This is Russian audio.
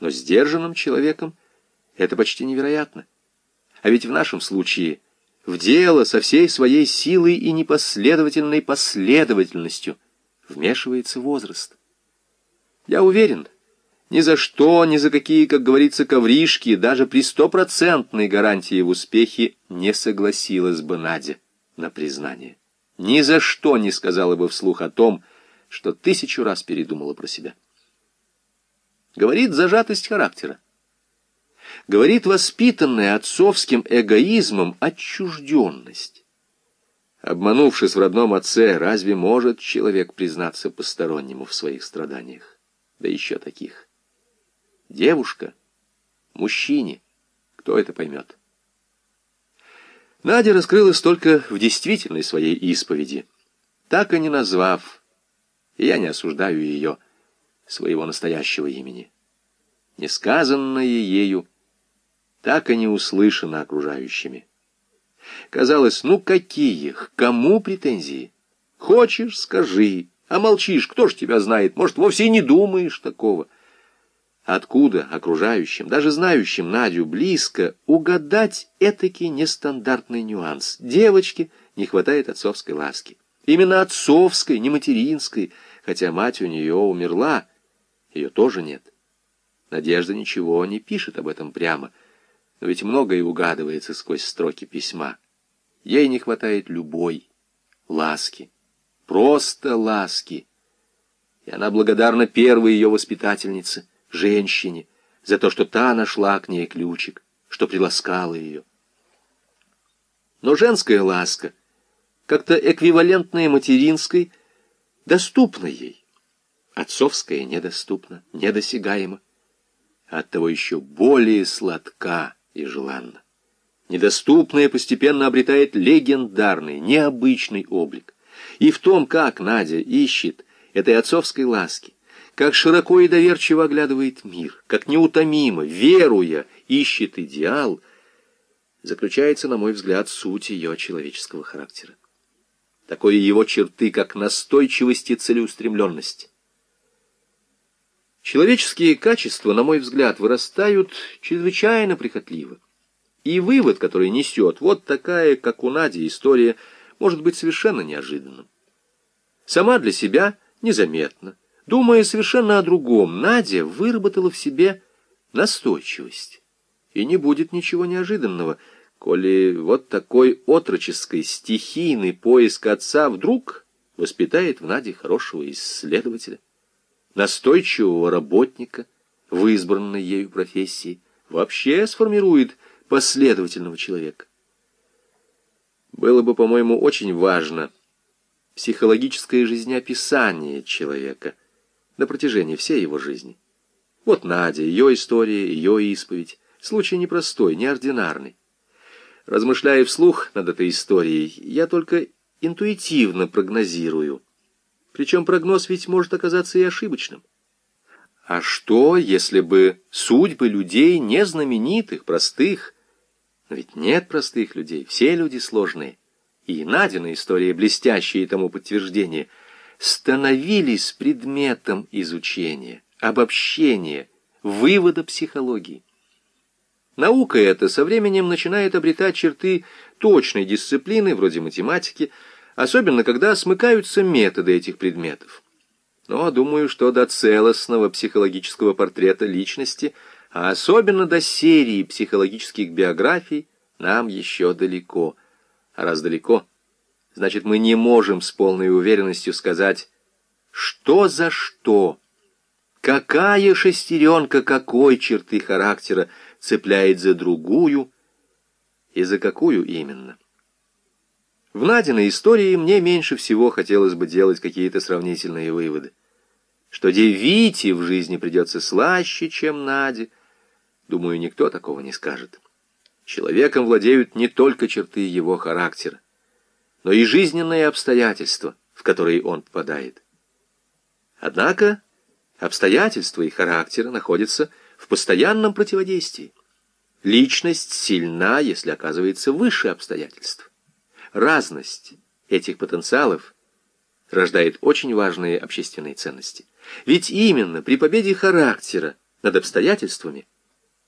Но сдержанным человеком это почти невероятно. А ведь в нашем случае в дело со всей своей силой и непоследовательной последовательностью вмешивается возраст. Я уверен, ни за что, ни за какие, как говорится, ковришки, даже при стопроцентной гарантии в успехе не согласилась бы Надя на признание. Ни за что не сказала бы вслух о том, что тысячу раз передумала про себя. Говорит зажатость характера. Говорит воспитанная отцовским эгоизмом отчужденность. Обманувшись в родном отце, разве может человек признаться постороннему в своих страданиях? Да еще таких. Девушка, мужчине, кто это поймет? Надя раскрылась только в действительной своей исповеди, так и не назвав, и я не осуждаю ее, своего настоящего имени. Несказанное ею, так и не услышано окружающими. Казалось, ну какие, к кому претензии? Хочешь, скажи, а молчишь, кто ж тебя знает, может, вовсе не думаешь такого. Откуда окружающим, даже знающим Надю близко, угадать этакий нестандартный нюанс? Девочке не хватает отцовской ласки. Именно отцовской, не материнской, хотя мать у нее умерла, ее тоже нет. Надежда ничего не пишет об этом прямо, но ведь многое угадывается сквозь строки письма. Ей не хватает любой ласки, просто ласки. И она благодарна первой ее воспитательнице, женщине, за то, что та нашла к ней ключик, что приласкала ее. Но женская ласка, как-то эквивалентная материнской, доступна ей. Отцовская недоступна, недосягаема, оттого еще более сладка и желанна недоступное постепенно обретает легендарный, необычный облик. И в том, как Надя ищет этой отцовской ласки, как широко и доверчиво оглядывает мир, как неутомимо, веруя, ищет идеал, заключается, на мой взгляд, суть ее человеческого характера. Такое его черты, как настойчивость и целеустремленность. Человеческие качества, на мой взгляд, вырастают чрезвычайно прихотливо. И вывод, который несет вот такая, как у Нади, история, может быть совершенно неожиданным. Сама для себя незаметно, думая совершенно о другом, Надя выработала в себе настойчивость. И не будет ничего неожиданного, коли вот такой отроческий стихийный поиск отца вдруг воспитает в Наде хорошего исследователя, настойчивого работника в избранной ею профессии, вообще сформирует последовательного человека. Было бы, по-моему, очень важно психологическое жизнеописание человека на протяжении всей его жизни. Вот Надя, ее история, ее исповедь. Случай непростой, неординарный. Размышляя вслух над этой историей, я только интуитивно прогнозирую. Причем прогноз ведь может оказаться и ошибочным. А что, если бы судьбы людей не знаменитых, простых, ведь нет простых людей, все люди сложные. И Надина история, блестящая тому подтверждение, становились предметом изучения, обобщения, вывода психологии. Наука эта со временем начинает обретать черты точной дисциплины, вроде математики, особенно когда смыкаются методы этих предметов. Но думаю, что до целостного психологического портрета личности – а особенно до серии психологических биографий, нам еще далеко. А раз далеко, значит, мы не можем с полной уверенностью сказать, что за что, какая шестеренка какой черты характера цепляет за другую и за какую именно. В Надиной истории мне меньше всего хотелось бы делать какие-то сравнительные выводы. Что Девите в жизни придется слаще, чем Наде, Думаю, никто такого не скажет. Человеком владеют не только черты его характера, но и жизненные обстоятельства, в которые он попадает. Однако обстоятельства и характер находятся в постоянном противодействии. Личность сильна, если оказывается выше обстоятельств. Разность этих потенциалов рождает очень важные общественные ценности. Ведь именно при победе характера над обстоятельствами,